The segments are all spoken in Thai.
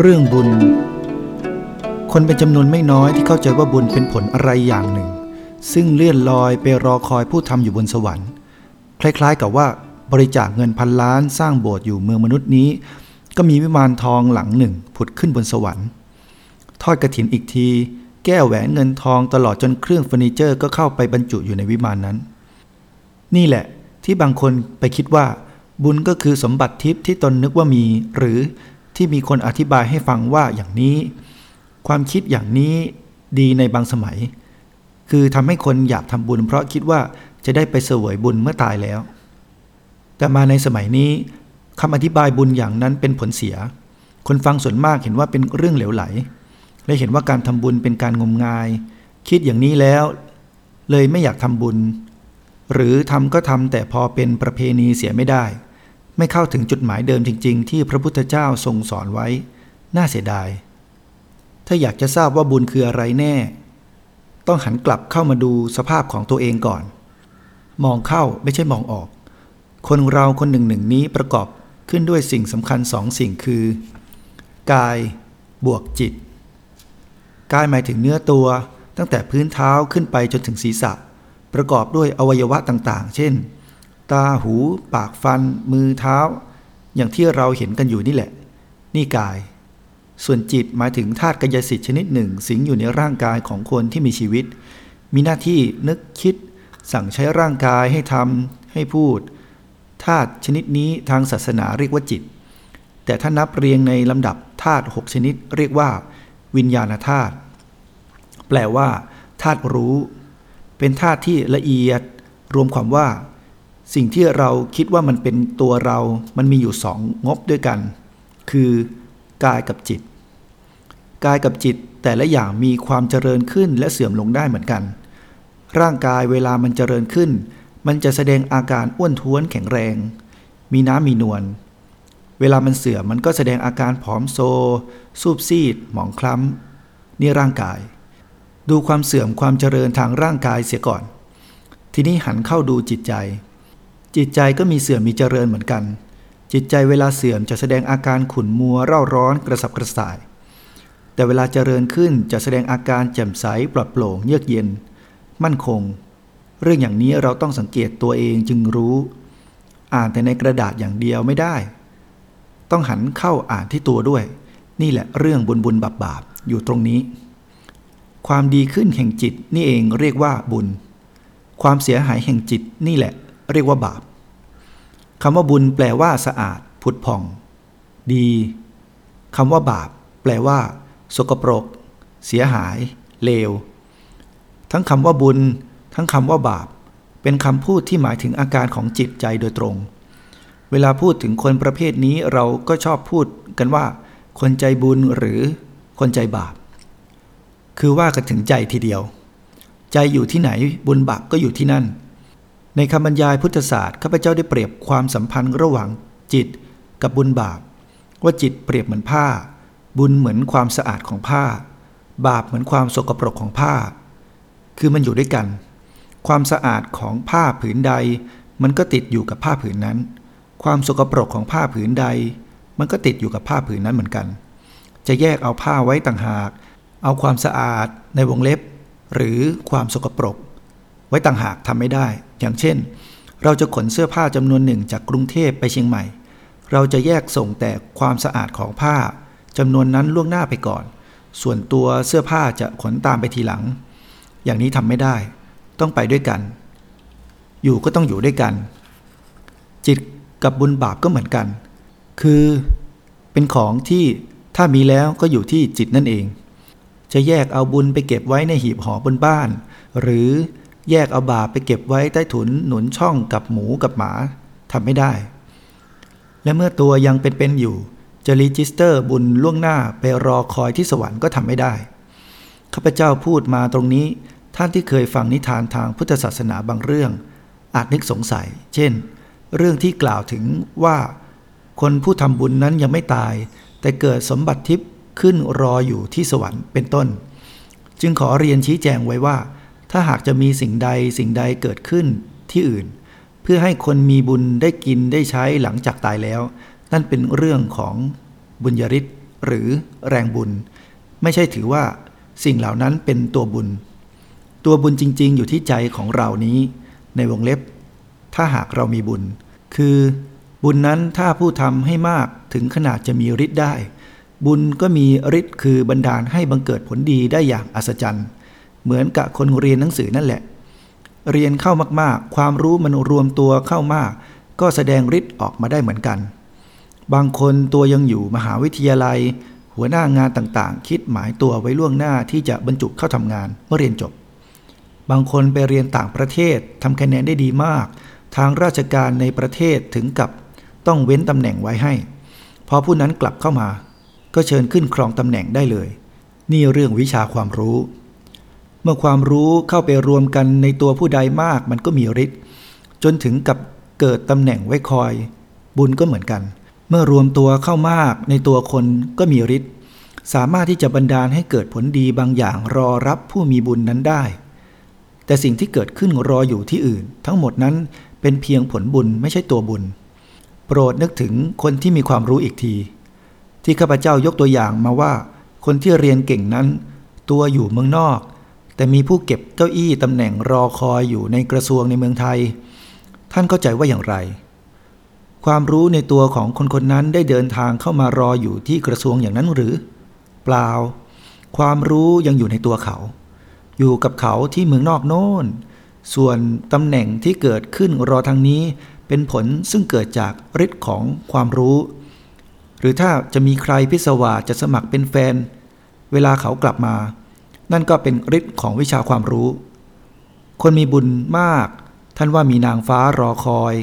เรื่องบุญ คนเป็นจำนวนไม่น้อยที่เข้าใจว่าบุญเป็นผลอะไรอย่างหนึ่ง ซึ่งเลื่อนลอยไปรอคอยผู้ทำอยู่บนสวรรค์ คล้ายๆกับว่าบริจาคเงินพันล้านสร้างโบสถ์อยู่เมืองมนุษย์นี้ ก็มีวิมานทองหลังหนึ่งผุดขึ้นบนสวรรค์ ทอดกระถินอีกที แก้วแหวนเงินทองตลอดจนเครื่องเฟอร์นิเจอร์ก็เข้าไปบรรจุอยู่ในวิมานนั้น นี่แหละที่บางคนไปคิดว่า บุญก็คือสมบัติทิพย์ที่ตนนึกว่ามี หรือ ที่มีคนอธิบายให้ฟังว่าอย่างนี้ ความคิดอย่างนี้ดีในบางสมัย คือทำให้คนอยากทำบุญ เพราะคิดว่าจะได้ไปเสวยบุญเมื่อตายแล้ว แต่มาในสมัยนี้คำอธิบายบุญอย่างนั้นเป็นผลเสีย คนฟังส่วนมากเห็นว่าเป็นเรื่องเหลวไหล และเห็นว่าการทำบุญเป็นการงมงาย คิดอย่างนี้แล้ว เลยไม่อยากทำบุญ หรือทำก็ทำแต่พอเป็นประเพณีเสียไม่ได้ ไม่เข้าถึงจุดหมายเดิมจริง ๆ ที่พระพุทธเจ้าทรงสอนไว้ น่าเสียดาย ถ้าอยากจะทราบว่าบุญคืออะไรแน่ ต้องหันกลับเข้ามาดูสภาพของตัวเองก่อน มองเข้าไม่ใช่มองออก คนเราคนหนึ่งหนึ่งนี้ประกอบขึ้นด้วยสิ่งสำคัญสองสิ่งคือ กาย บวกจิต กายหมายถึงเนื้อตัวตั้งแต่พื้นเท้าขึ้นไปจนถึงศีรษะ ประกอบด้วยอวัยวะต่างๆ เช่น ตาหู ปากฟัน มือเท้า อย่างที่เราเห็นกันอยู่นี่แหละ นี่กาย ส่วนจิตหมายถึงธาตุกายสิทธิ์ชนิดหนึ่ง สิงอยู่ในร่างกายของคนที่มีชีวิต มีหน้าที่นึกคิด สั่งใช้ร่างกายให้ทำให้พูดธาตุชนิดนี้ทางศาสนาเรียกว่าจิต แต่ถ้านับเรียงในลำดับธาตุหกชนิด เรียกว่า วิญญาณธาตุแปลว่าธาตุรู้ เป็นธาตุที่ละเอียด รวมความว่า สิ่งที่เราคิดว่ามันเป็นตัวเรา มันมีอยู่สองงบด้วยกัน คือกายกับจิต กายกับจิตแต่ละอย่างมีความเจริญขึ้นและเสื่อมลงได้เหมือนกัน ร่างกายเวลามันเจริญขึ้น มันจะแสดงอาการอ้วนท้วนแข็งแรง มีน้ำมีนวล เวลามันเสื่อมมันก็แสดงอาการผอมโซสูบซีด หมองคล้ำ นี่ร่างกาย ดูความเสื่อมความเจริญทางร่างกายเสียก่อน ทีนี้หันเข้าดูจิตใจ จิตใจก็มีเสื่อมมีเจริญเหมือนกัน จิตใจเวลาเสื่อมจะแสดงอาการขุ่นมัวเร่าร้อนกระสับกระส่าย แต่เวลาเจริญขึ้นจะแสดงอาการแจ่มใสปลอดโปร่งเยือกเย็น มั่นคง เรื่องอย่างนี้เราต้องสังเกตตัวเองจึงรู้ อ่านแต่ในกระดาษอย่างเดียวไม่ได้ ต้องหันเข้าอ่านที่ตัวด้วย นี่แหละเรื่องบุญบุญบาปบาปอยู่ตรงนี้ ความดีขึ้นแห่งจิตนี่เองเรียกว่าบุญ ความเสียหายแห่งจิตนี่แหละ เรียกว่าบาปคำว่าบุญแปลว่าสะอาด ผุดผ่อง ดีคำว่าบาป แปลว่า สกปรก เสียหาย เลว ทั้งคำว่าบุญ ทั้งคำว่าบาป เป็นคำพูดที่หมายถึงอาการของจิตใจโดยตรง เวลาพูดถึงคนประเภทนี้เราก็ชอบพูดกันว่า คนใจบุญหรือคนใจบาป คือว่ากันถึงใจทีเดียว ใจอยู่ที่ไหนบุญบาปก็อยู่ที่นั่น ในคำบรรยายพุทธศาสตร์ข้าพเจ้าได้เปรียบความสัมพันธ์ระหว่างจิตกับบุญบาป ว่าจิตเปรียบเหมือนผ้า บุญเหมือนความสะอาดของผ้า บาปเหมือนความสกปรกของผ้า คือมันอยู่ด้วยกัน ความสะอาดของผ้าผืนใด มันก็ติดอยู่กับผ้าผืนนั้น ความสกปรกของผ้าผืนใด มันก็ติดอยู่กับผ้าผืนนั้นเหมือนกัน จะแยกเอาผ้าไว้ต่างหาก เอาความสะอาดในวงเล็บ หรือความสกปรก ไว้ต่างหากทำไม่ได้ อย่างเช่น เราจะขนเสื้อผ้าจำนวนหนึ่งจากกรุงเทพไปเชียงใหม่ เราจะแยกส่งแต่ความสะอาดของผ้าจำนวนนั้นล่วงหน้าไปก่อน ส่วนตัวเสื้อผ้าจะขนตามไปทีหลัง อย่างนี้ทำไม่ได้ ต้องไปด้วยกัน อยู่ก็ต้องอยู่ด้วยกัน จิตกับบุญบาปก็เหมือนกัน คือเป็นของที่ถ้ามีแล้วก็อยู่ที่จิตนั่นเอง จะแยกเอาบุญไปเก็บไว้ในหีบห่อบนบ้าน หรือ แยกเอาบาปไปเก็บไว้ใต้ถุนหนุนช่องกับหมูกับหมาทำไม่ได้ และเมื่อตัวยังเป็นๆอยู่ จะ register บุญล่วงหน้าไปรอคอยที่สวรรค์ก็ทำไม่ได้ ข้าพเจ้าพูดมาตรงนี้ท่านที่เคยฟังนิทานทางพุทธศาสนาบางเรื่อง อาจนึกสงสัย เช่น เรื่องที่กล่าวถึงว่าคนผู้ทำบุญนั้นยังไม่ตาย แต่เกิดสมบัติทิพย์ขึ้นรออยู่ที่สวรรค์เป็นต้น จึงขอเรียนชี้แจงไว้ว่า ถ้าหากจะมีสิ่งใดสิ่งใดเกิดขึ้นที่อื่น เพื่อให้คนมีบุญได้กินได้ใช้หลังจากตายแล้ว นั่นเป็นเรื่องของบุญญาริศหรือแรงบุญ ไม่ใช่ถือว่าสิ่งเหล่านั้นเป็นตัวบุญ ตัวบุญจริง ๆ อยู่ที่ใจของเรานี้ ในวงเล็บ ถ้าหากเรามีบุญ คือบุญนั้นถ้าผู้ทำให้มากถึงขนาดจะมีฤทธิ์ได้ บุญก็มีฤทธิ์คือบันดาลให้บังเกิดผลดีได้อย่างอัศจรรย์ เหมือนกับคนเรียนหนังสือนั่นแหละ เรียนเข้ามากๆ ความรู้มันรวมตัวเข้ามาก ก็แสดงฤทธิ์ออกมาได้เหมือนกัน บางคนตัวยังอยู่มหาวิทยาลัย หัวหน้างานต่างๆ คิดหมายตัวไว้ล่วงหน้าที่จะบรรจุเข้าทำงานเมื่อเรียนจบ บางคนไปเรียนต่างประเทศทำคะแนนได้ดีมาก ทางราชการในประเทศถึงกับต้องเว้นตำแหน่งไว้ให้ พอผู้นั้นกลับเข้ามา ก็เชิญขึ้นครองตำแหน่งได้เลย นี่เรื่องวิชาความรู้ เมื่อความรู้เข้าไปรวมกันในตัวผู้ใดมากมันก็มีฤทธิ์จนถึงกับเกิดตำแหน่งไว้คอย บุญก็เหมือนกัน เมื่อรวมตัวเข้ามากในตัวคนก็มีฤทธิ์สามารถที่จะบันดาลให้เกิดผลดีบางอย่างรอรับผู้มีบุญนั้นได้ แต่สิ่งที่เกิดขึ้นรออยู่ที่อื่น ทั้งหมดนั้นเป็นเพียงผลบุญไม่ใช่ตัวบุญ โปรดนึกถึงคนที่มีความรู้อีกที ที่ข้าพเจ้ายกตัวอย่างมาว่า คนที่เรียนเก่งนั้น ตัวอยู่เมืองนอก แต่มีผู้เก็บเก้าอี้ตำแหน่งรอคอยอยู่ในกระทรวงในเมืองไทย ท่านเข้าใจว่าอย่างไร ความรู้ในตัวของคนคนนั้นได้เดินทางเข้ามารออยู่ที่กระทรวงอย่างนั้นหรือ เปล่า ความรู้ยังอยู่ในตัวเขา อยู่กับเขาที่เมืองนอกโน้น ส่วนตำแหน่งที่เกิดขึ้นรอทางนี้เป็นผลซึ่งเกิดจากฤทธิ์ของความรู้ หรือถ้าจะมีใครพิศวาสจะสมัครเป็นแฟน เวลาเขากลับมา นั่นก็เป็นฤทธิ์ของวิชาความรู้ คนมีบุญมาก ท่านว่ามีนางฟ้ารอคอย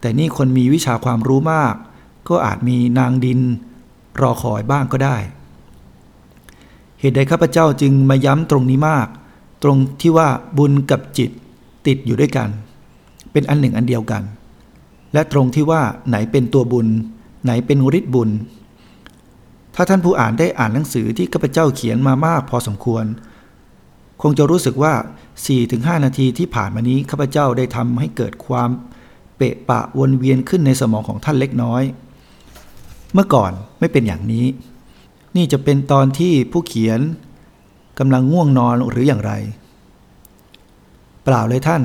แต่นี่คนมีวิชาความรู้มาก ก็อาจมีนางดิน รอคอยบ้างก็ได้ เหตุใดข้าพเจ้าจึงมาย้ำตรงนี้มาก ตรงที่ว่าบุญกับจิตติดอยู่ด้วยกัน เป็นอันหนึ่งอันเดียวกัน และตรงที่ว่าไหนเป็นตัวบุญ ไหนเป็นฤทธิ์บุญ ถ้าท่านผู้อ่านได้อ่านหนังสือที่ข้าพเจ้าเขียนมามากพอสมควร คงจะรู้สึกว่า 4-5 นาทีที่ผ่านมานี้ข้าพเจ้าได้ทำให้เกิดความเปะปะวนเวียนขึ้นในสมองของท่านเล็กน้อย เมื่อก่อนไม่เป็นอย่างนี้ นี่จะเป็นตอนที่ผู้เขียนกำลังง่วงนอนหรืออย่างไร เปล่าเลยท่าน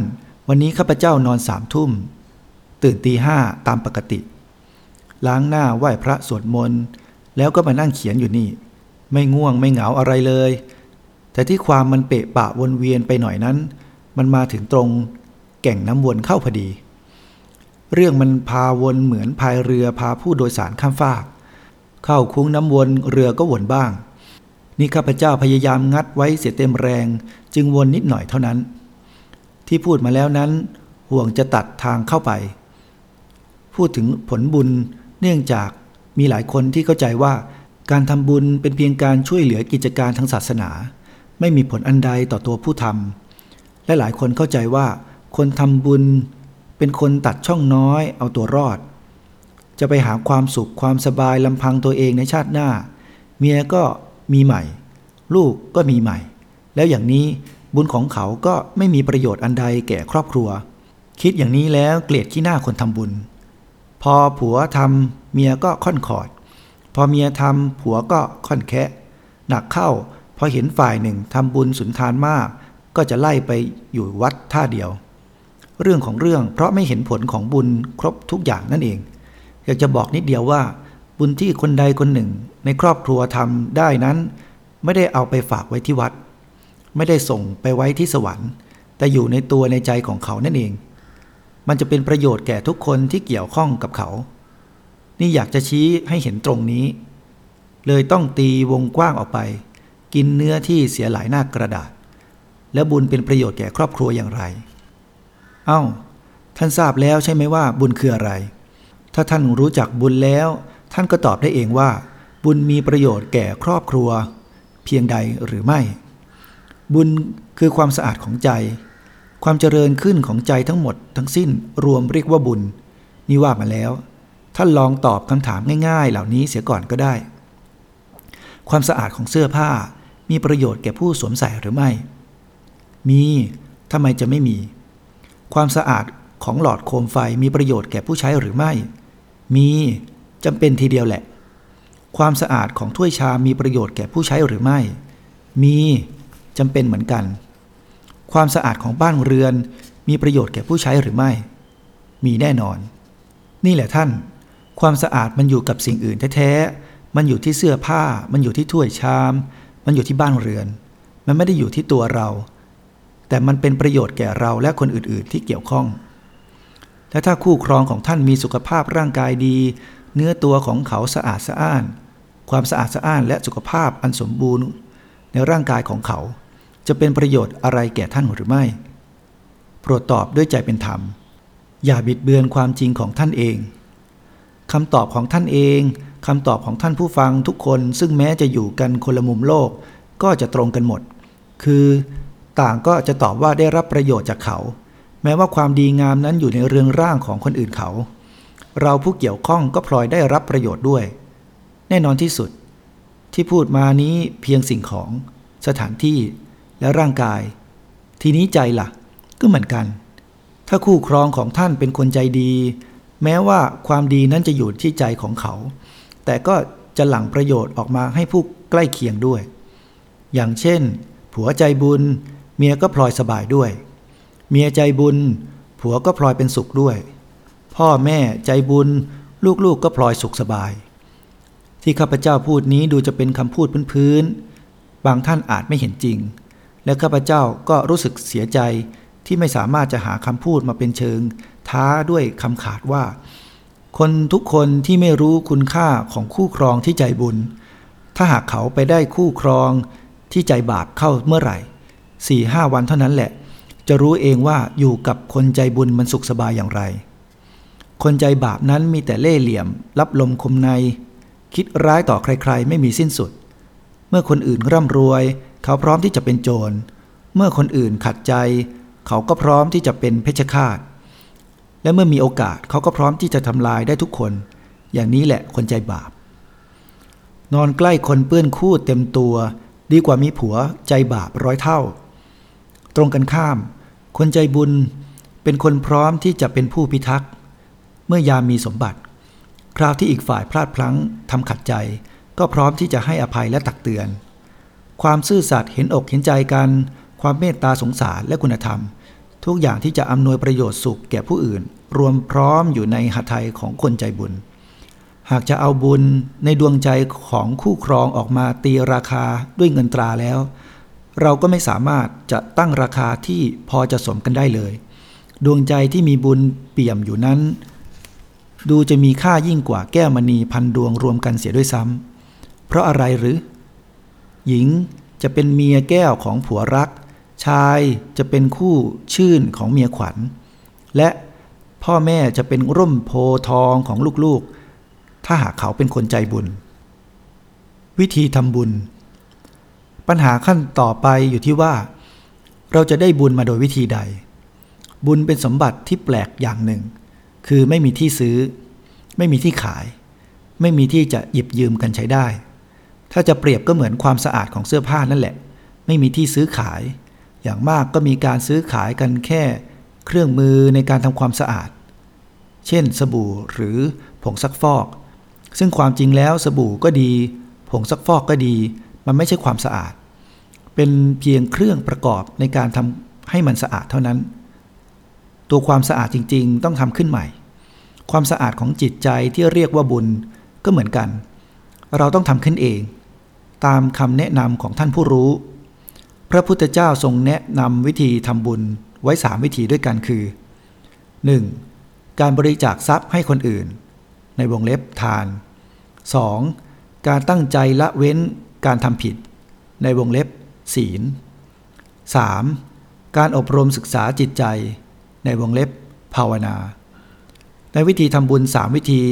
วันนี้ข้าพเจ้านอนสามทุ่ม ตื่นตีห้าตามปกติ ล้างหน้าไหว้พระสวดมนต์ แล้วก็มานั่งเขียนอยู่นี่ ไม่ง่วงไม่เหงาอะไรเลย แต่ที่ความมันเปะปะวนเวียนไปหน่อยนั้น มันมาถึงตรงแก่งน้ำวนเข้าพอดี เรื่องมันพาวนเหมือนพายเรือพาผู้โดยสารข้ามฟาก เข้าคุ้งน้ำวนเรือก็วนบ้าง นี่ข้าพเจ้าพยายามงัดไว้เสียเต็มแรง จึงวนนิดหน่อยเท่านั้น ที่พูดมาแล้วนั้น ห่วงจะตัดทางเข้าไป พูดถึงผลบุญเนื่องจาก มีหลายคนที่เข้าใจว่าการทำบุญเป็นเพียงการช่วยเหลือกิจการทางศาสนา ไม่มีผลอันใดต่อตัวผู้ทำและหลายคนเข้าใจว่า คนทำบุญเป็นคนตัดช่องน้อยเอาตัวรอด จะไปหาความสุขความสบายลำพังตัวเองในชาติหน้า เมียก็มีใหม่ ลูกก็มีใหม่ แล้วอย่างนี้บุญของเขาก็ไม่มีประโยชน์อันใดแก่ครอบครัว คิดอย่างนี้แล้วเกลียดขี้หน้าคนทำบุญ พอผัวทำเมียก็ค่อนขอด พอเมียทำผัวก็ค่อนแคะหนักเข้า พอเห็นฝ่ายหนึ่งทำบุญสุนทานมาก ก็จะไล่ไปอยู่วัดท่าเดียว เรื่องของเรื่องเพราะไม่เห็นผลของบุญครบทุกอย่างนั่นเอง อยากจะบอกนิดเดียวว่า บุญที่คนใดคนหนึ่ง ในครอบครัวทำได้นั้น ไม่ได้เอาไปฝากไว้ที่วัด ไม่ได้ส่งไปไว้ที่สวรรค์ แต่อยู่ในตัวในใจของเขานั่นเอง มันจะเป็นประโยชน์แก่ทุกคนที่เกี่ยวข้องกับเขา นี่อยากจะชี้ให้เห็นตรงนี้ เลยต้องตีวงกว้างออกไป กินเนื้อที่เสียหลายหน้ากระดาษ แล้วบุญเป็นประโยชน์แก่ครอบครัวอย่างไร เอา้า ท่านทราบแล้วใช่ไหมว่าบุญคืออะไร ถ้าท่านรู้จักบุญแล้ว ท่านก็ตอบได้เองว่า บุญมีประโยชน์แก่ครอบครัว เพียงใดหรือไม่ บุญคือความสะอาดของใจ ความเจริญขึ้นของใจทั้งหมดทั้งสิ้นรวมเรียกว่าบุญ นี่ว่ามาแล้ว ท่านลองตอบคำถามง่ายๆ เหล่านี้เสียก่อนก็ได้ ความสะอาดของเสื้อผ้ามีประโยชน์แก่ผู้สวมใส่หรือไม่ มีทำไมจะไม่มี ความสะอาดของหลอดโคมไฟมีประโยชน์แก่ผู้ใช้หรือไม่ มีจำเป็นทีเดียวแหละ ความสะอาดของถ้วยชามมีประโยชน์แก่ผู้ใช้หรือไม่ มีจำเป็นเหมือนกัน ความสะอาดของบ้านเรือน มีประโยชน์แก่ผู้ใช้หรือไม่ มีแน่นอน นี่แหละท่าน ความสะอาดมันอยู่กับสิ่งอื่นแท้ๆ มันอยู่ที่เสื้อผ้า มันอยู่ที่ถ้วยชาม มันอยู่ที่บ้านเรือน มันไม่ได้อยู่ที่ตัวเรา แต่มันเป็นประโยชน์แก่เราและคนอื่นๆ ที่เกี่ยวข้อง และถ้าคู่ครองของท่านมีสุขภาพร่างกายดี เนื้อตัวของเขาสะอาดสะอ้าน ความสะอาดสะอ้านและสุขภาพอันสมบูรณ์ ในร่างกายของเขา จะเป็นประโยชน์อะไรแก่ท่านหรือไม่ โปรดตอบด้วยใจเป็นธรรม อย่าบิดเบือนความจริงของท่านเองคำตอบของท่านเองคำตอบของท่านผู้ฟังทุกคนซึ่งแม้จะอยู่กันคนละมุมโลกก็จะตรงกันหมด คือต่างก็จะตอบว่าได้รับประโยชน์จากเขา แม้ว่าความดีงามนั้นอยู่ในเรืองร่างของคนอื่นเขา เราผู้เกี่ยวข้องก็พลอยได้รับประโยชน์ด้วย แน่นอนที่สุด ที่พูดมานี้เพียงสิ่งของสถานที่ และร่างกาย ทีนี้ใจละ่ะ ก็เหมือนกัน ถ้าคู่ครองของท่านเป็นคนใจดี แม้ว่าความดีนั้นจะอยู่ที่ใจของเขา แต่ก็จะหลั่งประโยชน์ออกมาให้ผู้ใกล้เคียงด้วย อย่างเช่น ผัวใจบุญ เมียก็พลอยสบายด้วย เมียใจบุญ ผัวก็พลอยเป็นสุขด้วย พ่อแม่ใจบุญ ลูกๆกก็พลอยสุขสบาย ที่ข้าพเจ้าพูดนี้ดูจะเป็นคำพูดพื้นๆบางท่านอาจไม่เห็นจริง และข้าพเจ้าก็รู้สึกเสียใจที่ไม่สามารถจะหาคำพูดมาเป็นเชิง ท้าด้วยคำขาดว่า คนทุกคนที่ไม่รู้คุณค่าของคู่ครองที่ใจบุญ ถ้าหากเขาไปได้คู่ครองที่ใจบาปเข้าเมื่อไหร่สี่ห้าวันเท่านั้นแหละ จะรู้เองว่าอยู่กับคนใจบุญมันสุขสบายอย่างไร คนใจบาปนั้นมีแต่เล่ห์เหลี่ยม รับลมคมใน คิดร้ายต่อใครๆ ไม่มีสิ้นสุด เมื่อคนอื่นร่ำรวย เขาพร้อมที่จะเป็นโจร เมื่อคนอื่นขัดใจ เขาก็พร้อมที่จะเป็นเพชฌฆาต และเมื่อมีโอกาสเขาก็พร้อมที่จะทำลายได้ทุกคน อย่างนี้แหละคนใจบาป นอนใกล้คนเปื้อนคู่เต็มตัว ดีกว่ามีผัวใจบาปร้อยเท่า ตรงกันข้าม คนใจบุญเป็นคนพร้อมที่จะเป็นผู้พิทักษ์ เมื่อยามมีสมบัติ คราวที่อีกฝ่ายพลาดพลั้งทำขัดใจ ก็พร้อมที่จะให้อภัยและตักเตือน ความซื่อสัตย์เห็นอกเห็นใจกัน ความเมตตาสงสารและคุณธรรม ทุกอย่างที่จะอำนวยประโยชน์สุขแก่ผู้อื่น รวมพร้อมอยู่ในหัตถ์ของคนใจบุญ หากจะเอาบุญในดวงใจของคู่ครองออกมาตีราคาด้วยเงินตราแล้ว เราก็ไม่สามารถจะตั้งราคาที่พอจะสมกันได้เลย ดวงใจที่มีบุญเปี่ยมอยู่นั้น ดูจะมีค่ายิ่งกว่าแก้วมณีพันดวงรวมกันเสียด้วยซ้ำ เพราะอะไรหรือ หญิงจะเป็นเมียแก้วของผัวรัก ชายจะเป็นคู่ชื่นของเมียขวัญ และพ่อแม่จะเป็นร่มโพทองของลูกๆ ถ้าหากเขาเป็นคนใจบุญ วิธีทำบุญ ปัญหาขั้นต่อไปอยู่ที่ว่า เราจะได้บุญมาโดยวิธีใด บุญเป็นสมบัติที่แปลกอย่างหนึ่ง คือไม่มีที่ซื้อ ไม่มีที่ขาย ไม่มีที่จะหยิบยืมกันใช้ได้ ถ้าจะเปรียบก็เหมือนความสะอาดของเสื้อผ้านั่นแหละ ไม่มีที่ซื้อขาย อย่างมากก็มีการซื้อขายกันแค่ เครื่องมือในการทำความสะอาด เช่น สบู่หรือผงซักฟอก ซึ่งความจริงแล้วสบู่ก็ดี ผงซักฟอกก็ดี มันไม่ใช่ความสะอาด เป็นเพียงเครื่องประกอบในการทำให้มันสะอาดเท่านั้น ตัวความสะอาดจริง ๆ ต้องทำขึ้นใหม่ ความสะอาดของจิตใจที่เรียกว่าบุญก็เหมือนกัน เราต้องทำขึ้นเอง ตามคำแนะนำของท่านผู้รู้ พระพุทธเจ้าทรงแนะนำวิธีทำบุญไว้สามวิธีด้วยกันคือ 1. การบริจาคทรัพย์ให้คนอื่น ในวงเล็บทาน 2. การตั้งใจละเว้นการทำผิด ในวงเล็บศีล 3. การอบรมศึกษาจิตใจ ในวงเล็บภาวนา ในวิธีทำบุญสามวิธี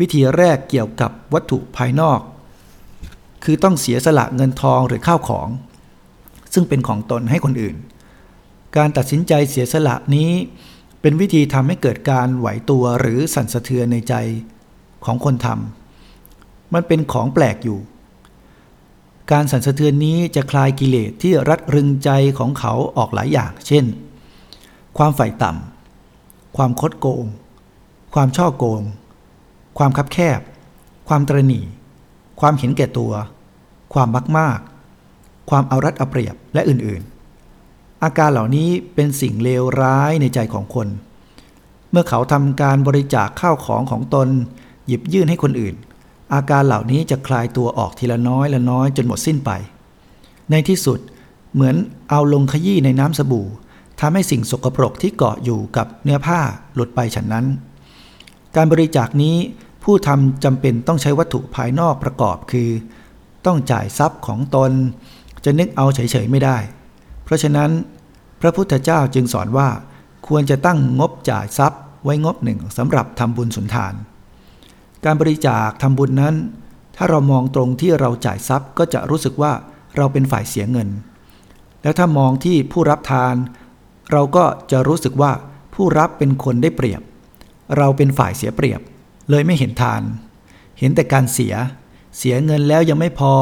วิธีแรกเกี่ยวกับวัตถุภายนอก คือต้องเสียสละเงินทองหรือข้าวของ ซึ่งเป็นของตนให้คนอื่น การตัดสินใจเสียสละนี้ เป็นวิธีทำให้เกิดการไหวตัวหรือสั่นสะเทือนในใจของคนทำมันเป็นของแปลกอยู่ การสั่นสะเทือนนี้จะคลายกิเลสที่รัดรึงใจของเขาออกหลายอย่าง เช่น ความฝ่ายต่ำความคดโกง ความช่อโกง ความคับแคบ ความตรณีความเห็นแก่ตัว ความมักมาก ความเอารัดเอาเปรียบและอื่นๆ อาการเหล่านี้เป็นสิ่งเลวร้ายในใจของคน เมื่อเขาทำการบริจาคข้าวของของตน หยิบยื่นให้คนอื่น อาการเหล่านี้จะคลายตัวออกทีละน้อยละน้อยจนหมดสิ้นไป ในที่สุดเหมือนเอาลงขยี้ในน้ำสบู่ทำให้สิ่งสกปรกที่เกาะอยู่กับเนื้อผ้าหลุดไปฉันนั้น การบริจาคนี้ผู้ทำจำเป็นต้องใช้วัตถุภายนอกประกอบคือ ต้องจ่ายทรัพย์ของตน จะนึกเอาเฉยๆไม่ได้ เพราะฉะนั้น พระพุทธเจ้าจึงสอนว่า ควรจะตั้งงบจ่ายทรัพย์ ไว้งบหนึ่งสำหรับทำบุญสุนทาน การบริจาคทำบุญนั้น ถ้าเรามองตรงที่เราจ่ายทรัพย์ก็จะรู้สึกว่าเราเป็นฝ่ายเสียเงิน แล้วถ้ามองที่ผู้รับทาน เราก็จะรู้สึกว่าผู้รับเป็นคนได้เปรียบ เราเป็นฝ่ายเสียเปรียบ เลยไม่เห็นทาน เห็นแต่การเสีย เสียเงินแล้วยังไม่พอ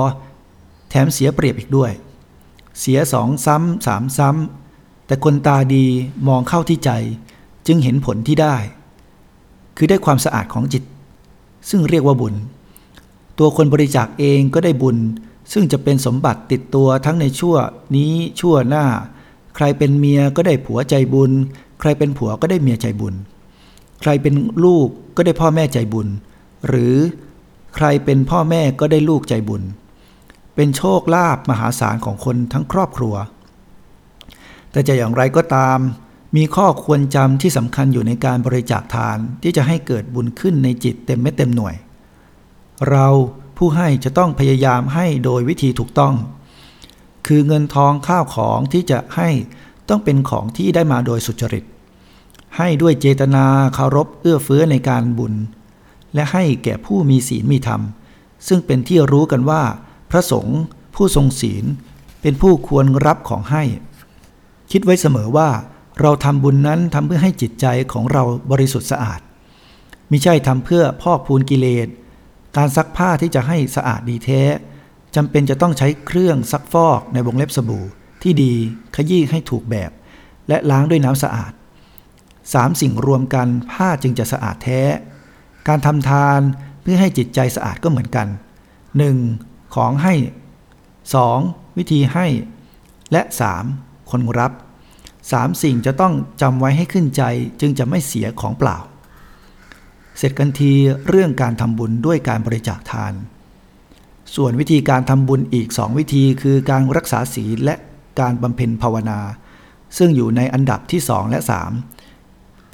แถมเสียเปรียบอีกด้วย เสียสองซ้ำสามซ้ำแต่คนตาดีมองเข้าที่ใจ จึงเห็นผลที่ได้ คือได้ความสะอาดของจิต ซึ่งเรียกว่าบุญ ตัวคนบริจาคเองก็ได้บุญ ซึ่งจะเป็นสมบัติติดตัวทั้งในชั่วนี้ชั่วหน้า ใครเป็นเมียก็ได้ผัวใจบุญ ใครเป็นผัวก็ได้เมียใจบุญ ใครเป็นลูกก็ได้พ่อแม่ใจบุญ หรือ ใครเป็นพ่อแม่ก็ได้ลูกใจบุญ เป็นโชคลาภมหาศาลของคนทั้งครอบครัว แต่จะอย่างไรก็ตาม มีข้อควรจำที่สำคัญอยู่ในการบริจาคทานที่จะให้เกิดบุญขึ้นในจิตเต็มเม็ดเต็มหน่วย เราผู้ให้จะต้องพยายามให้โดยวิธีถูกต้อง คือเงินทองข้าวของที่จะให้ต้องเป็นของที่ได้มาโดยสุจริต ให้ด้วยเจตนาเคารพเอื้อเฟื้อในการบุญ และให้แก่ผู้มีศีลมีธรรม ซึ่งเป็นที่รู้กันว่า พระสงฆ์ผู้ทรงศีล เป็นผู้ควรรับของให้ คิดไว้เสมอว่า เราทำบุญนั้นทำเพื่อให้จิตใจของเราบริสุทธิ์สะอาดมิใช่ทำเพื่อพอกพูนกิเลส การซักผ้าที่จะให้สะอาดดีแท้จำเป็นจะต้องใช้เครื่องซักฟอกในวงเล็บสบู่ ที่ดีขยี้ให้ถูกแบบ และล้างด้วยน้ำสะอาดสามสิ่งรวมกันผ้าจึงจะสะอาดแท้ การทำทานเพื่อให้จิตใจสะอาดก็เหมือนกัน 1. ของให้ 2. วิธีให้ และ 3. คนรับสามสิ่งจะต้องจำไว้ให้ขึ้นใจจึงจะไม่เสียของเปล่า เสร็จกันทีเรื่องการทำบุญด้วยการบริจาคทาน ส่วนวิธีการทำบุญอีกสองวิธีคือการรักษาศีลและการบำเพ็ญภาวนา ซึ่งอยู่ในอันดับที่สองและสาม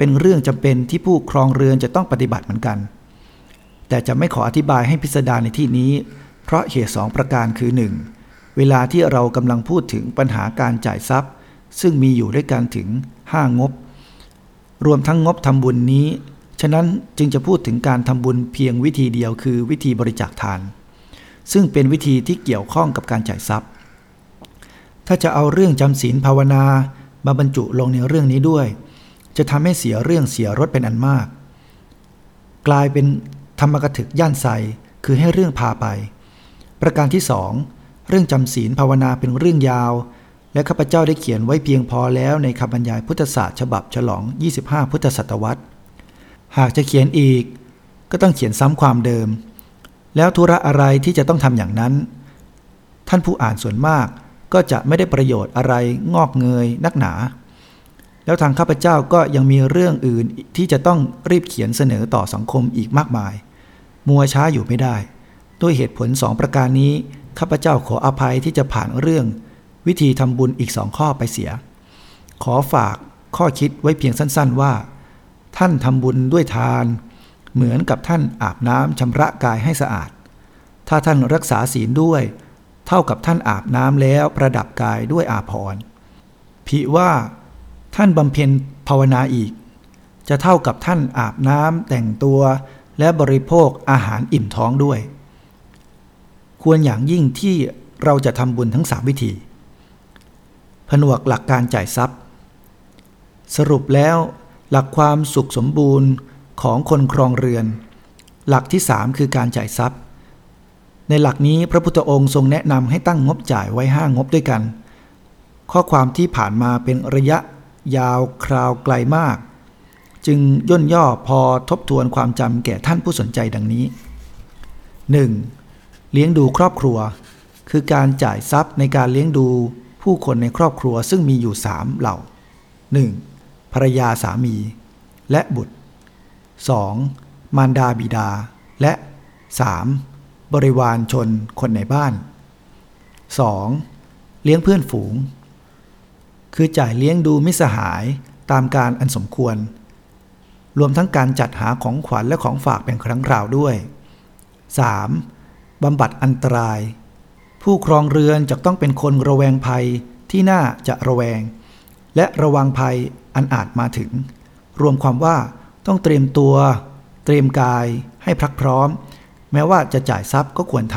เป็นเรื่องจำเป็นที่ผู้ครองเรือนจะต้องปฏิบัติเหมือนกัน แต่จะไม่ขออธิบายให้พิสดารในที่นี้ เพราะเหตุสองประการคือ 1. เวลาที่เรากำลังพูดถึงปัญหาการจ่ายทรัพย์ ซึ่งมีอยู่ด้วยกันถึง 5 งบ รวมทั้งงบทำบุญนี้ ฉะนั้นจึงจะพูดถึงการทำบุญเพียงวิธีเดียวคือวิธีบริจาคทาน ซึ่งเป็นวิธีที่เกี่ยวข้องกับการจ่ายทรัพย์ ถ้าจะเอาเรื่องจำศีลภาวนามาบรรจุลงในเรื่องนี้ด้วย จะทำให้เสียเรื่องเสียรถเป็นอันมาก กลายเป็นธรรมกถึกย่านใสคือให้เรื่องพาไป ประการที่สองเรื่องจำศีลภาวนาเป็นเรื่องยาว และข้าพเจ้าได้เขียนไว้เพียงพอแล้วในคำบรรยายพุทธศาสตร์ฉบับฉลอง 25 พุทธศตวรรษ หากจะเขียนอีก ก็ต้องเขียนซ้ำความเดิม แล้วธุระอะไรที่จะต้องทำอย่างนั้น ท่านผู้อ่านส่วนมากก็จะไม่ได้ประโยชน์อะไรงอกเงยนักหนา แล้วทางข้าพเจ้าก็ยังมีเรื่องอื่นที่จะต้องรีบเขียนเสนอต่อสังคมอีกมากมาย มัวช้าอยู่ไม่ได้ ด้วยเหตุผลสองประการนี้ ข้าพเจ้าขออภัยที่จะผ่านเรื่อง วิธีทำบุญอีกสองข้อไปเสีย ขอฝากข้อคิดไว้เพียงสั้น ๆ ว่า ท่านทำบุญด้วยทาน เหมือนกับท่านอาบน้ำชำระกายให้สะอาด ถ้าท่านรักษาศีลด้วย เท่ากับท่านอาบน้ำแล้วประดับกายด้วยอาภรณ์พิว่า ท่านบำเพ็ญภาวนาอีก จะเท่ากับท่านอาบน้ำแต่งตัวและบริโภคอาหารอิ่มท้องด้วย ควรอย่างยิ่งที่เราจะทำบุญทั้งสามวิธี ผนวกหลักการจ่ายทรัพย์ สรุปแล้วหลักความสุขสมบูรณ์ของคนครองเรือน หลักที่สามคือการจ่ายทรัพย์ ในหลักนี้พระพุทธองค์ทรงแนะนำให้ตั้งงบจ่ายไว้ห้างบด้วยกัน ข้อความที่ผ่านมาเป็นระยะ ยาวคราวไกลมาก จึงย่นย่อพอทบทวนความจำแก่ท่านผู้สนใจดังนี้ 1. เลี้ยงดูครอบครัว คือการจ่ายทรัพย์ในการเลี้ยงดูผู้คนในครอบครัวซึ่งมีอยู่สามเหล่า 1. ภรรยาสามี และบุตร 2. มารดาบิดา และ 3. บริวารชนคนในบ้าน 2. เลี้ยงเพื่อนฝูง คือจ่ายเลี้ยงดูมิสหายตามการอันสมควร รวมทั้งการจัดหาของขวัญและของฝากเป็นครั้งคราวด้วย 3. บำบัดอันตราย ผู้ครองเรือนจะต้องเป็นคนระแวงภัยที่น่าจะระแวง และระวังภัยอันอาจมาถึง รวมความว่าต้องเตรียมตัว เตรียมกายให้พรักพร้อม แม้ว่าจะจ่ายทรัพย์ก็ควรท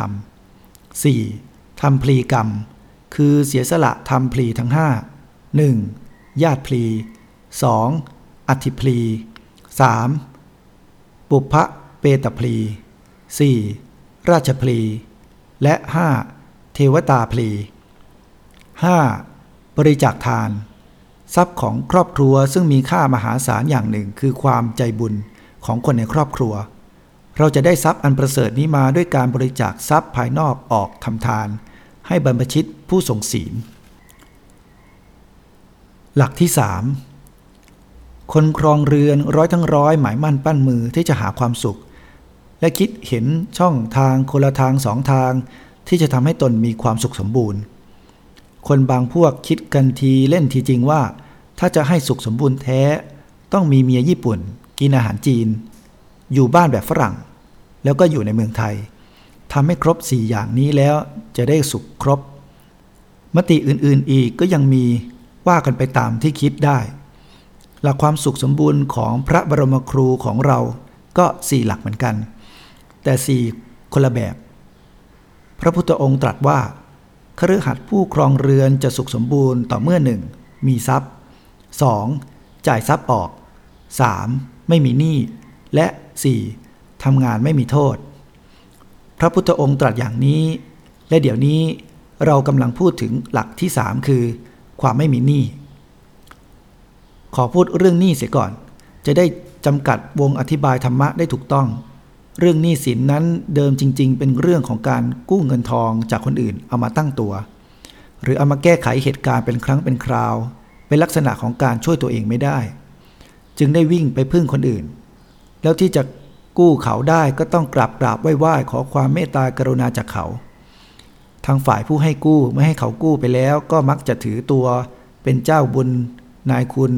ำ 4. ทำพลีกรรม คือเสียสละทำพลีทั้ง5 1. ญาติพลี 2. อัติพลี 3. ปุพพะเปตพลี 4. ราชพลี และ 5. เทวตาพลี 5. บริจาคทาน ทรัพย์ของครอบครัวซึ่งมีค่ามหาศาลอย่างหนึ่งคือความใจบุญของคนในครอบครัว เราจะได้ทรัพย์อันประเสริฐนี้มาด้วยการบริจาคทรัพย์ภายนอกออกทำทาน ให้บรรพชิตผู้ทรงศีล หลักที่3คนครองเรือนร้อยทั้งร้อยหมายมั่นปั้นมือที่จะหาความสุข และคิดเห็นช่องทางคนละทางสองทาง ที่จะทำให้ตนมีความสุขสมบูรณ์ คนบางพวกคิดกันทีเล่นทีจริงว่า ถ้าจะให้สุขสมบูรณ์แท้ ต้องมีเมียญี่ปุ่น กินอาหารจีน อยู่บ้านแบบฝรั่ง แล้วก็อยู่ในเมืองไทยทำให้ครบสี่อย่างนี้แล้วจะได้สุขครบ มติอื่นๆอีกก็ยังมี ว่ากันไปตามที่คิดได้ หลักความสุขสมบูรณ์ของพระบรมครูของเราก็สี่หลักเหมือนกัน แต่สี่คนละแบบ พระพุทธองค์ตรัสว่าคฤหัสถ์ผู้ครองเรือนจะสุขสมบูรณ์ต่อเมื่อหนึ่งมีทรัพย์ 2. จ่ายทรัพย์ออก 3. ไม่มีหนี้และ 4. ทำงานไม่มีโทษ พระพุทธองค์ตรัสอย่างนี้ และเดี๋ยวนี้เรากำลังพูดถึงหลักที่ 3 คือ ความไม่มีหนี้ขอพูดเรื่องหนี้เสียก่อน จะได้จำกัดวงอธิบายธรรมะได้ถูกต้อง เรื่องหนี้สินนั้นเดิมจริง ๆ เป็นเรื่องของการกู้เงินทองจากคนอื่นเอามาตั้งตัว หรือเอามาแก้ไขเหตุการณ์เป็นครั้งเป็นคราว เป็นลักษณะของการช่วยตัวเองไม่ได้ จึงได้วิ่งไปพึ่งคนอื่น แล้วที่จะกู้เขาได้ก็ต้องกราบกราบไหว้ไหว้ขอความเมตตากรุณาจากเขา ทางฝ่ายผู้ให้กู้ไม่ให้เขากู้ไปแล้ว ก็มักจะถือตัวเป็นเจ้าบุญนายคุณ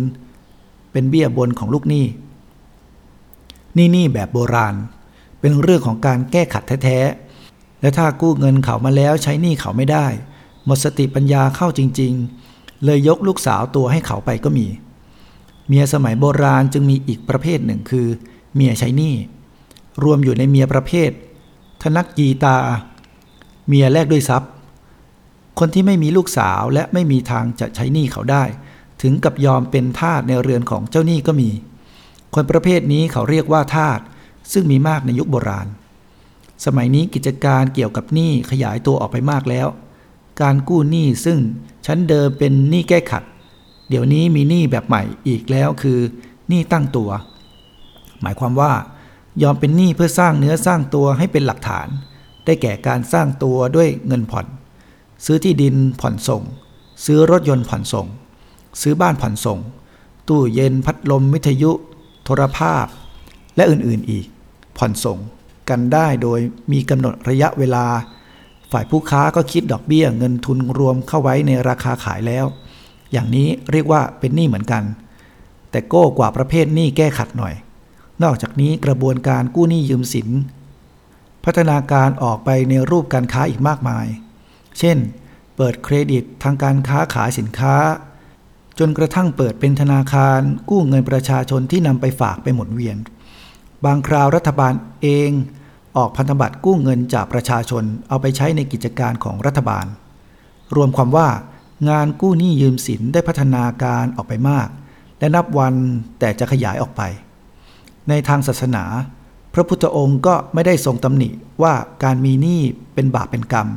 เป็นเบี้ยบนของลูกหนี้นี่นี่แบบโบราณ เป็นเรื่องของการแก้ขัดแท้ๆ และถ้ากู้เงินเขามาแล้วใช้หนี้เขาไม่ได้ หมดสติปัญญาเข้าจริงๆ เลยยกลูกสาวตัวให้เขาไปก็มี เมียสมัยโบราณจึงมีอีกประเภทหนึ่งคือ เมียใช้หนี้ รวมอยู่ในเมียประเภท ทนักยีตา เมียแลกด้วยทรัพย์ คนที่ไม่มีลูกสาวและไม่มีทางจะใช้หนี้เขาได้ ถึงกับยอมเป็นทาสในเรือนของเจ้าหนี้ก็มี คนประเภทนี้เขาเรียกว่าทาสซึ่งมีมากในยุคโบราณ สมัยนี้กิจการเกี่ยวกับหนี้ขยายตัวออกไปมากแล้ว การกู้หนี้ซึ่งชั้นเดิมเป็นหนี้แก้ขัด เดี๋ยวนี้มีหนี้แบบใหม่อีกแล้วคือหนี้ตั้งตัว หมายความว่ายอมเป็นหนี้เพื่อสร้างเนื้อสร้างตัวให้เป็นหลักฐาน ได้แก่การสร้างตัวด้วยเงินผ่อน ซื้อที่ดินผ่อนส่ง ซื้อรถยนต์ผ่อนส่ง ซื้อบ้านผ่อนส่ง ตู้เย็นพัดลมวิทยุ โทรภาพ และอื่นๆอีก ผ่อนส่งกันได้โดยมีกำหนดระยะเวลา ฝ่ายผู้ค้าก็คิดดอกเบี้ยเงินทุนรวมเข้าไว้ในราคาขายแล้ว อย่างนี้เรียกว่าเป็นหนี้เหมือนกัน แต่โก้กว่าประเภทหนี้แก้ขัดหน่อย นอกจากนี้กระบวนการกู้หนี้ยืมสิน พัฒนาการออกไปในรูปการค้าอีกมากมาย เช่น เปิดเครดิตทางการค้าขายสินค้า จนกระทั่งเปิดเป็นธนาคาร กู้เงินประชาชนที่นำไปฝากไปหมุนเวียน บางคราวรัฐบาลเอง ออกพันธบัตรกู้เงินจากประชาชนเอาไปใช้ในกิจการของรัฐบาล รวมความว่างานกู้หนี้ยืมสินได้พัฒนาการออกไปมาก และนับวันแต่จะขยายออกไป ในทางศาสนา พระพุทธองค์ก็ไม่ได้ทรงตำหนิว่าการมีหนี้เป็นบาปเป็นกรรม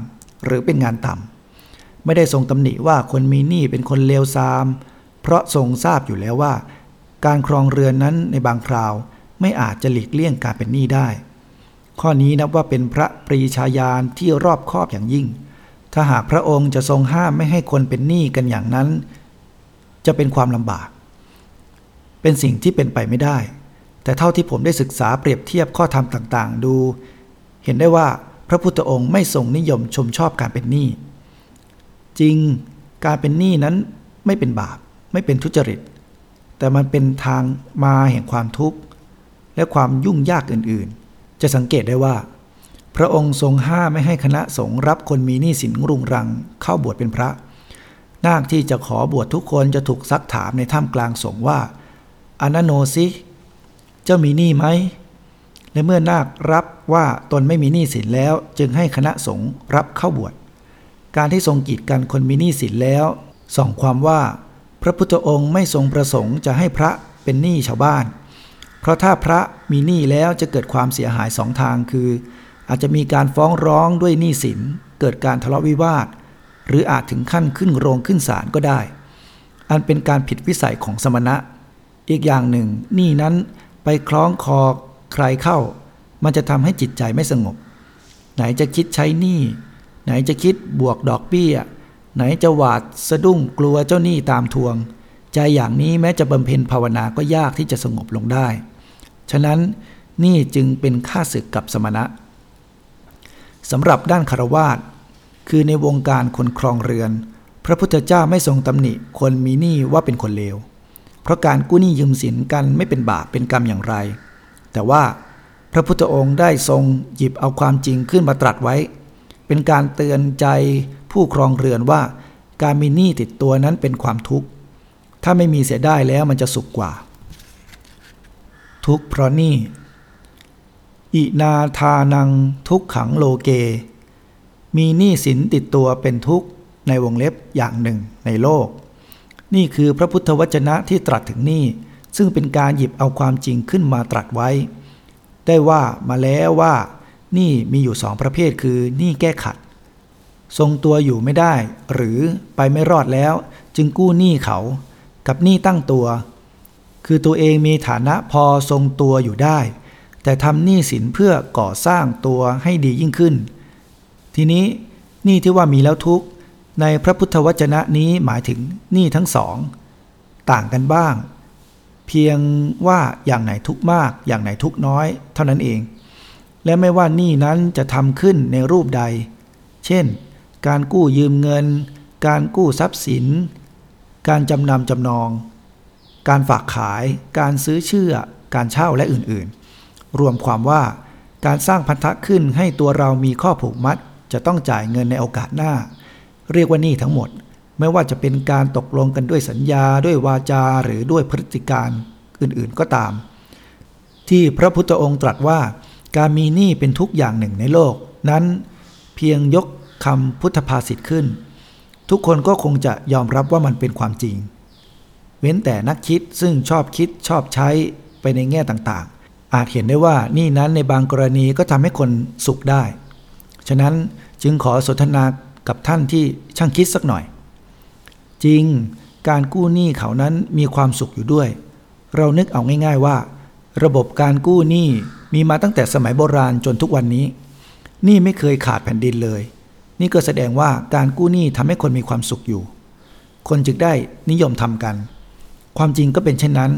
หรือเป็นงานต่ำไม่ได้ทรงตำหนิว่าคนมีหนี้เป็นคนเลวทราม เพราะทรงทราบอยู่แล้วว่า การครองเรือนนั้นในบางคราวไม่อาจจะหลีกเลี่ยงการเป็นหนี้ได้ ข้อนี้นับว่าเป็นพระปรีชาญาณที่รอบคอบอย่างยิ่ง ถ้าหากพระองค์จะทรงห้ามไม่ให้คนเป็นหนี้กันอย่างนั้น จะเป็นความลำบาก เป็นสิ่งที่เป็นไปไม่ได้ แต่เท่าที่ผมได้ศึกษาเปรียบเทียบข้อธรรมต่างๆ ดู เห็นได้ว่าพระพุทธองค์ไม่ทรงนิยมชมชอบการเป็นหนี้ จริงการเป็นหนี้นั้นไม่เป็นบาป ไม่เป็นทุจริต แต่มันเป็นทางมาแห่งความทุกข์ และความยุ่งยากอื่นๆ จะสังเกตได้ว่า พระองค์ทรงห้ามไม่ให้คณะสงฆ์รับคนมีหนี้สินรุงรังเข้าบวชเป็นพระนาคที่จะขอบวชทุกคนจะถูกซักถามในถ้ำกลางสงฆ์ว่าอนัโนซิ เจ้ามีหนี้ไหมและเมื่อนาครับว่าตนไม่มีหนี้สินแล้ว จึงให้คณะสงฆ์รับเข้าบวช การที่ทรงกีดกันคนมีหนี้สินแล้ว ส่องความว่า พระพุทธองค์ไม่ทรงประสงค์จะให้พระเป็นหนี้ชาวบ้าน เพราะถ้าพระมีหนี้แล้วจะเกิดความเสียหายสองทางคือ อาจจะมีการฟ้องร้องด้วยหนี้สิน เกิดการทะเลาะวิวาท หรืออาจถึงขั้นขึ้นโรงขึ้นศาลก็ได้ อันเป็นการผิดวิสัยของสมณะ อีกอย่างหนึ่งหนี้นั้น คล้องคอใครเข้า มันจะทำให้จิตใจไม่สงบ ไหนจะคิดใช้หนี้ไหนจะคิดบวกดอกเบี้ย ไหนจะหวาดสะดุ้งกลัวเจ้าหนี้ตามทวง ใจอย่างนี้แม้จะบำเพ็ญภาวนาก็ยากที่จะสงบลงได้ ฉะนั้นนี่จึงเป็นค่าศึกกับสมณะสำหรับด้านคารวาสคือในวงการคนครองเรือน พระพุทธเจ้าไม่ทรงตำหนิคนมีหนี้ว่าเป็นคนเลว เพราะการกู้หนี้ยืมสินกันไม่เป็นบาปเป็นกรรมอย่างไร แต่ว่าพระพุทธองค์ได้ทรงหยิบเอาความจริงขึ้นมาตรัสไว้ เป็นการเตือนใจผู้ครองเรือนว่า การมีหนี้ติดตัวนั้นเป็นความทุกข์ ถ้าไม่มีเสียได้แล้วมันจะสุขกว่า ทุกข์เพราะหนี้อินาทานังทุกขังโลเก มีหนี้สินติดตัวเป็นทุกข์ในวงเล็บอย่างหนึ่งในโลก นี่คือพระพุทธวจนะที่ตรัสถึงนี้ซึ่งเป็นการหยิบเอาความจริงขึ้นมาตรัสไว้ ได้ว่ามาแล้วว่า นี้มีอยู่สองประเภทคือหนี้แก้ขัด ทรงตัวอยู่ไม่ได้ หรือไปไม่รอดแล้ว จึงกู้หนี้เขา กับหนี้ตั้งตัว คือตัวเองมีฐานะพอทรงตัวอยู่ได้ แต่ทำหนี้สินเพื่อก่อสร้างตัวให้ดียิ่งขึ้น ทีนี้หนี้ที่ว่ามีแล้วทุกข์ ในพระพุทธวจนะนี้หมายถึงนี้ทั้งสอง ต่างกันบ้าง เพียงว่าอย่างไหนทุกมาก อย่างไหนทุกน้อย เท่านั้นเอง และไม่ว่านี้นั้นจะทำขึ้นในรูปใด เช่น การกู้ยืมเงิน การกู้ทรัพย์สิน การจำนำจำนอง การฝากขาย การซื้อเชื่อ การเช่าและอื่นๆ รวมความว่าการสร้างพันธะขึ้นให้ตัวเรามีข้อผูกมัดจะต้องจ่ายเงินในโอกาสหน้า เรียกว่าหนี้ทั้งหมด ไม่ว่าจะเป็นการตกลงกันด้วยสัญญาด้วยวาจาหรือด้วยพฤติการอื่นๆก็ตาม ที่พระพุทธองค์ตรัสว่า การมีหนี้เป็นทุกอย่างหนึ่งในโลก นั้นเพียงยกคำพุทธภาษิตขึ้น ทุกคนก็คงจะยอมรับว่ามันเป็นความจริง เว้นแต่นักคิดซึ่งชอบคิดชอบใช้ไปในแง่ต่างๆ อาจเห็นได้ว่านี่นั้นในบางกรณีก็ทำให้คนสุขได้ ฉะนั้นจึงขอสนทนา กับท่านที่ช่างคิดสักหน่อย จริงการกู้หนี้เขานั้นมีความสุขอยู่ด้วย เรานึกเอาง่าย ๆว่า ระบบการกู้หนี้มีมาตั้งแต่สมัยโบราณจนทุกวันนี้หนี้ไม่เคยขาดแผ่นดินเลย นี่ก็แสดงว่าการกู้หนี้ทำให้คนมีความสุขอยู่ คนจึงได้นิยมทำกัน ความจริงก็เป็นเช่นนั้น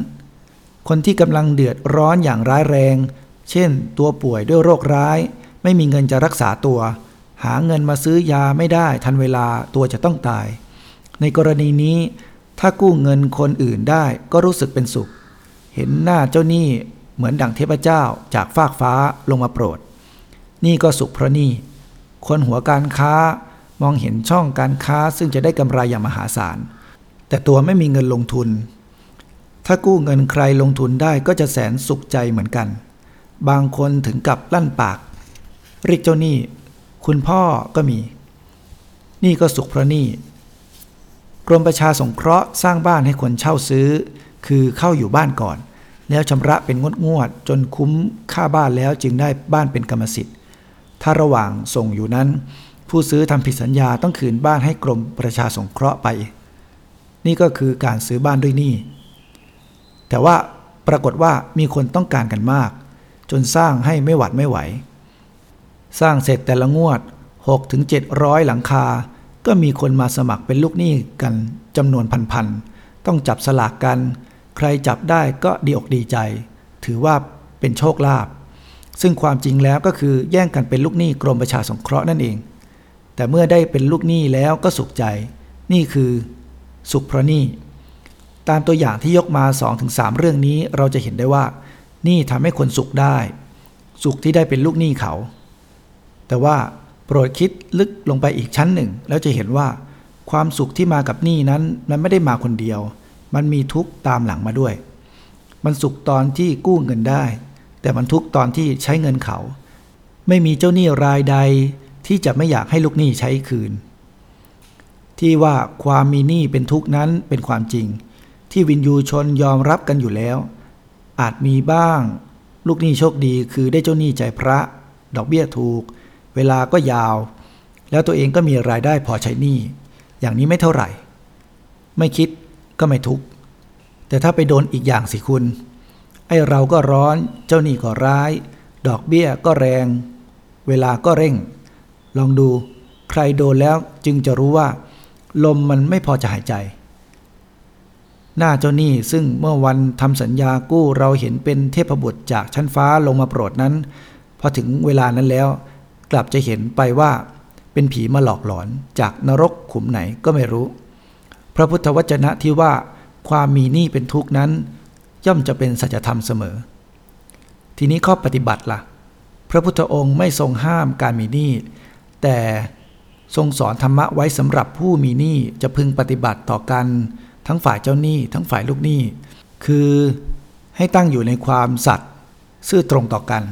คนที่กำลังเดือดร้อนอย่างร้ายแรง เช่น ตัวป่วยด้วยโรคร้าย ไม่มีเงินจะรักษาตัว หาเงินมาซื้อยาไม่ได้ทันเวลาตัวจะต้องตาย ในกรณีนี้ถ้ากู้เงินคนอื่นได้ก็รู้สึกเป็นสุข เห็นหน้าเจ้าหนี้เหมือนดั่งเทพเจ้าจากฟากฟ้าลงมาโปรด นี่ก็สุขเพราะนี่ คนหัวการค้ามองเห็นช่องการค้าซึ่งจะได้กำไรอย่างมหาศาล แต่ตัวไม่มีเงินลงทุน ถ้ากู้เงินใครลงทุนได้ก็จะแสนสุขใจเหมือนกัน บางคนถึงกับลั่นปาก เรียกเจ้าหนี้ คุณพ่อก็มี นี่ก็สุขเพราะนี่กรมประชาสงเคราะห์สร้างบ้านให้คนเช่าซื้อ คือเข้าอยู่บ้านก่อน แล้วชำระเป็นงดงวดจนคุ้มค่าบ้านแล้วจึงได้บ้านเป็นกรรมสิทธิ์ ถ้าระหว่างส่งอยู่นั้น ผู้ซื้อทำผิดสัญญาต้องคืนบ้านให้กรมประชาสงเคราะห์ไป นี่ก็คือการซื้อบ้านด้วยหนี้แต่ว่าปรากฏว่ามีคนต้องการกันมาก จนสร้างให้ไม่หวัดไม่ไหว สร้างเสร็จแต่ละงวด6ถึง700 หลังคา ก็มีคนมาสมัครเป็นลูกหนี้กันจำนวนพันๆ ต้องจับสลากกัน ใครจับได้ก็ดีอกดีใจ ถือว่าเป็นโชคลาภ ซึ่งความจริงแล้วก็คือแย่งกันเป็นลูกหนี้กรมประชาสงเคราะห์นั่นเอง แต่เมื่อได้เป็นลูกหนี้แล้วก็สุขใจ นี่คือสุขเพราะหนี้ ตามตัวอย่างที่ยกมา 2-3 เรื่องนี้เราจะเห็นได้ว่าหนี่ทำให้คนสุขได้ สุขที่ได้เป็นลูกหนี้เขา แต่ว่าโปรดคิดลึกลงไปอีกชั้นหนึ่ง แล้วจะเห็นว่า ความสุขที่มากับหนี้นั้นมันไม่ได้มาคนเดียว มันมีทุกข์ตามหลังมาด้วย มันสุขตอนที่กู้เงินได้ แต่มันทุกข์ตอนที่ใช้เงินเขา ไม่มีเจ้าหนี้รายใดที่จะไม่อยากให้ลูกหนี้ใช้คืน ที่ว่าความมีหนี้เป็นทุกข์นั้นเป็นความจริง ที่วินยูชนยอมรับกันอยู่แล้ว อาจมีบ้าง ลูกหนี้โชคดีคือได้เจ้าหนี้ใจพระ ดอกเบี้ยถูก เวลาก็ยาว แล้วตัวเองก็มีรายได้พอใช้หนี้ อย่างนี้ไม่เท่าไหร่ ไม่คิดก็ไม่ทุกข์ แต่ถ้าไปโดนอีกอย่างสิคุณ ไอ้เราก็ร้อน เจ้าหนี้ก็ร้าย ดอกเบี้ยก็แรง เวลาก็เร่ง ลองดู ใครโดนแล้วจึงจะรู้ว่า ลมมันไม่พอจะหายใจ หน้าเจ้าหนี้ซึ่งเมื่อวันทำสัญญากู้เราเห็นเป็นเทพบุตรจากชั้นฟ้าลงมาโปรดนั้น พอถึงเวลานั้นแล้ว กลับจะเห็นไปว่า เป็นผีมาหลอกหลอนจากนรกขุมไหนก็ไม่รู้ พระพุทธวจนะที่ว่าความมีหนี้เป็นทุกข์นั้น ย่อมจะเป็นสัจธรรมเสมอ ทีนี้ข้อปฏิบัติละ่ะ พระพุทธองค์ไม่ทรงห้ามการมีหนี้แต่ทรงสอนธรรมะไว้สำหรับผู้มีหนี้จะพึงปฏิบัติต่อกัน ทั้งฝ่ายเจ้าหนี้ทั้งฝ่ายลูกหนี้ คือให้ตั้งอยู่ในความสัตย์ซื่อตรงต่อกัน